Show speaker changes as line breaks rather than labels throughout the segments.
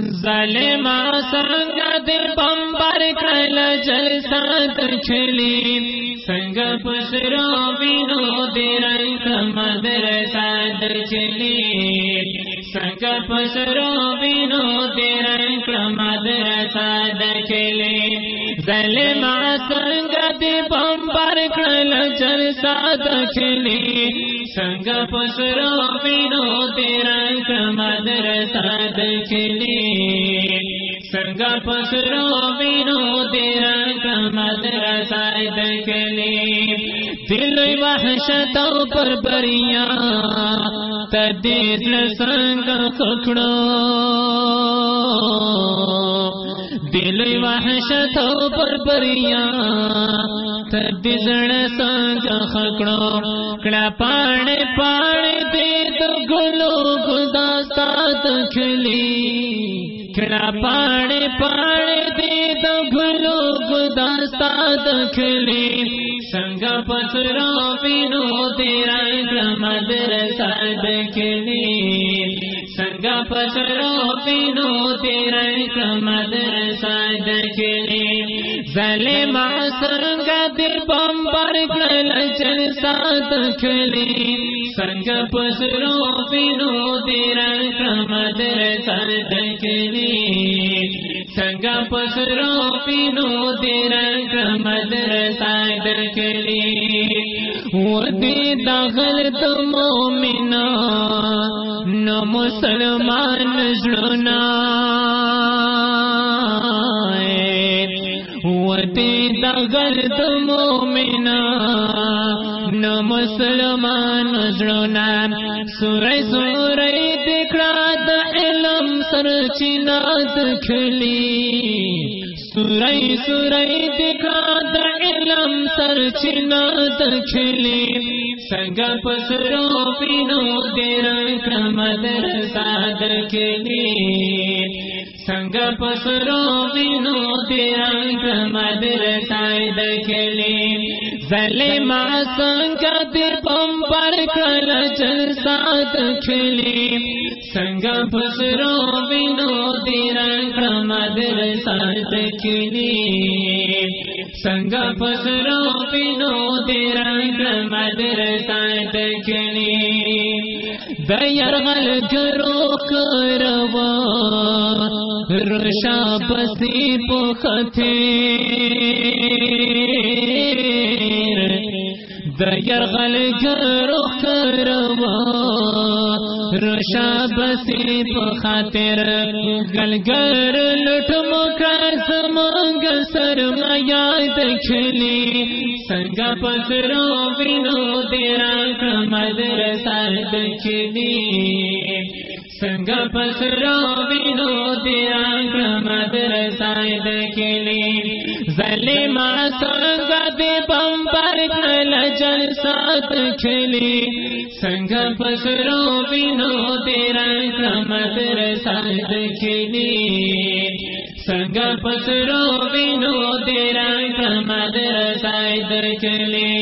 ظالم سنگ دل بمبر کل جل سات چلی سنگ پسرو بینو دیر مدر سات چلی۔ سنگ پسرو بینو دیر مدر سات چلی۔ ظالم سنگ دل بمبر کل جل سات چلی سنگ پسرو بینو دیر مدر سات چلی سنگ پسرو بینو تیرا کمد رسائد کلی دل وحشت پر بریا تدیس سنگ ککڑو۔ دل وحشت پر بریا تدیس سنگ ککڑو کڑا پاڑ پاڑ دے تو گلو گلداستات کھلی۔ کھڑا پاڑے پاڑے دے تو گلو گداستا دکھلے سنگ پسرو پینو تیرا کمد رساد کھلے سنگ پسرو پینو تیرا کمد رساد زلے ما سنگ بمبر کل چل سات کھلے۔ سنگ پسرو پینو تیرا کمد رساد کھلے۔ سنگ پسرو پینو تیرا کمد رسائد کلی ودی داخل تو مومنا نو مسلمان جڑنا ودی داخل تو مومنا نو مسلمان جڑنا سورہ سورہ دکھڑا دا علم سر چنات کھلی۔ سورئی سورئی دکھا دا علم سر چنات کھلی۔ سنگ پسرو پینو دیر کمد رساد کھلی سنگ پسرو پینو دیر کمد رساد کھلی ظلما سنگ دیر بمبر کر چل سات کھلی۔ سنگ پسرو بینو تیرا کمد رسات کھلی سنگ پسرو بینو تیرا کمد رسات کھلی دیر غل گرو کروا رشا بسی پختے دیر غل گرو کروا رشا بسی خاطر گلگر لٹ مکاس مانگ سر میاد کھلی، سنگ پسرو بینو تیرا کمد رساد کھلی۔ سنگ پسرو بینو تیرا کمد رساد کھلی ظلما سنگ دے بمبر کل جل سات کھلی سنگ پسرو بینو تیرا کمد رساد کھلی سنگ پسرو بینو تیرا کمد رساد کھلی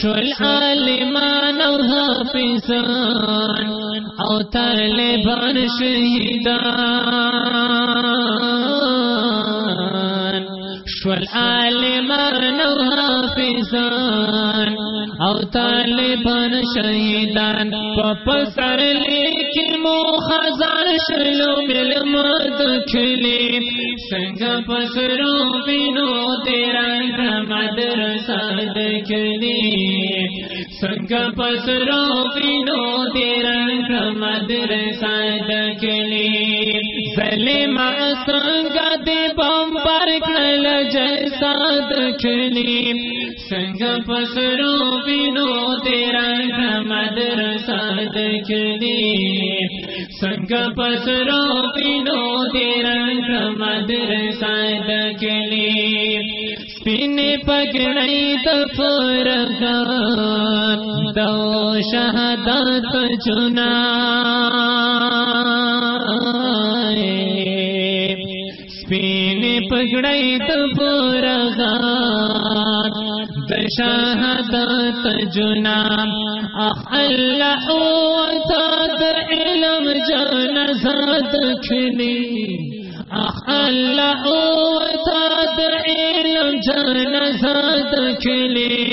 شل عالمان و حافظان او طالبان شهیدان شل عالمان و حافظان او طالبان شهیدان پپ سر لیکی مو خزان شلو مل مرد کھلی سنگ پسرو بینو، تیرا کمد رساد کھلی سنگ پسرو بینو، تیرا کمد رساد کھلی ظلما سنگ دے بمبر کل جیسا دکھلی سنگ پسرو بینو تیرا کمد رساد کھلی سنگ پسرو بینو تیرا کمد رساد کھلی پین پگڑی دفرگان دو شہادت چنا۔ پین پگڑی دفرگان شہادت جنا۔ اللہ تاد علم جان زاد کھلی اللہ تاد علم جان زاد کھلی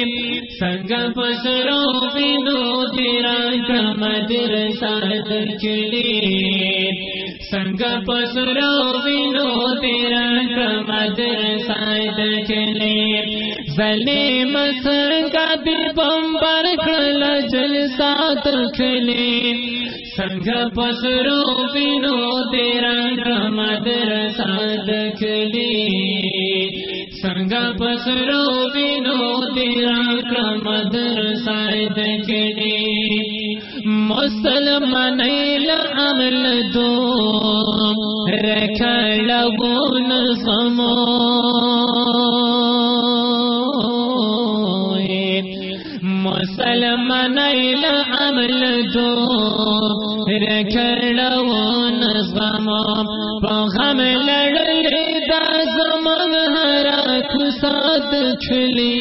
سنگ پسرو بینو تیرا کمدر ساد کھلی سنگ پسرو بینو تیرا کمدر ساد کھلی زلی مسنگ دی بمبر کھل جل سات کھلی سنگ پسرو بینو تیرا کمدر ساد کھلی سنگ پسرو بینو تیرا کمدر ساد کھلی مسلمان عمل دو۔ رکھ لگون سمو۔ مسلمان عمل دو رکھ لگون سمو پغم لڑلی دا زمان ہرا کساد کھلی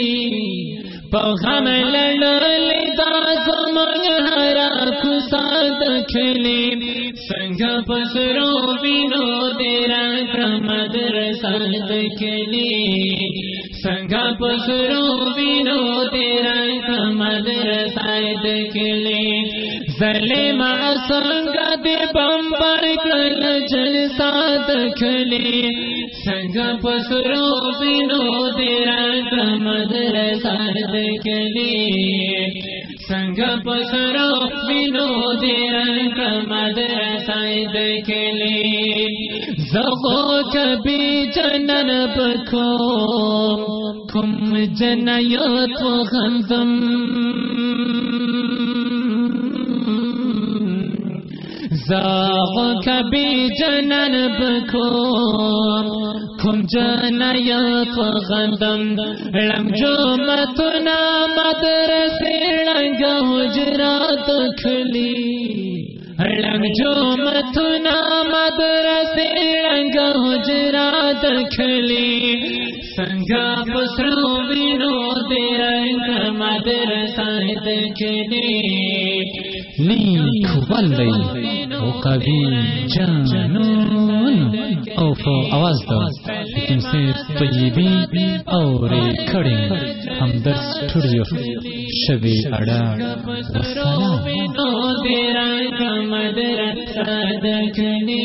پغم لڑلی دا زمان ہرا کساد کھلی سنگ پسرو بینو تیرا کمدر ساد کھلی۔ سنگ پسرو بینو تیرا کمدر ساد کھلی ظلم سنگ دی بمبر کل جل ساد کھلی سنگ پسرو بینو تیرا کمدر ساد کھلی سنگ پسرو بینو تیرا کمدر ساد کھلی زغو کبھی جنن بکو کم جنیت و غنزم زاغ کبھی جنن بکو کم جنیت و غندم لم جو متنا مدرسی لنگ حجرات کھلی۔ لنگ جو متنا مدرسی لنگ حجرات کھلی۔ سنگا پسرو بینو تیرا مدرسہ کھلی
نیک واللی او کبھی جانون۔ او فو آواز دا لیکن سے طیبی اور کھڑی ہم در سٹوڈیو شبی اڑا وسلام
تیرا مدرسہ دکھنی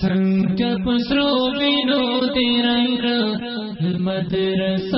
سنگ پسرو بینو تیرا مدرسہ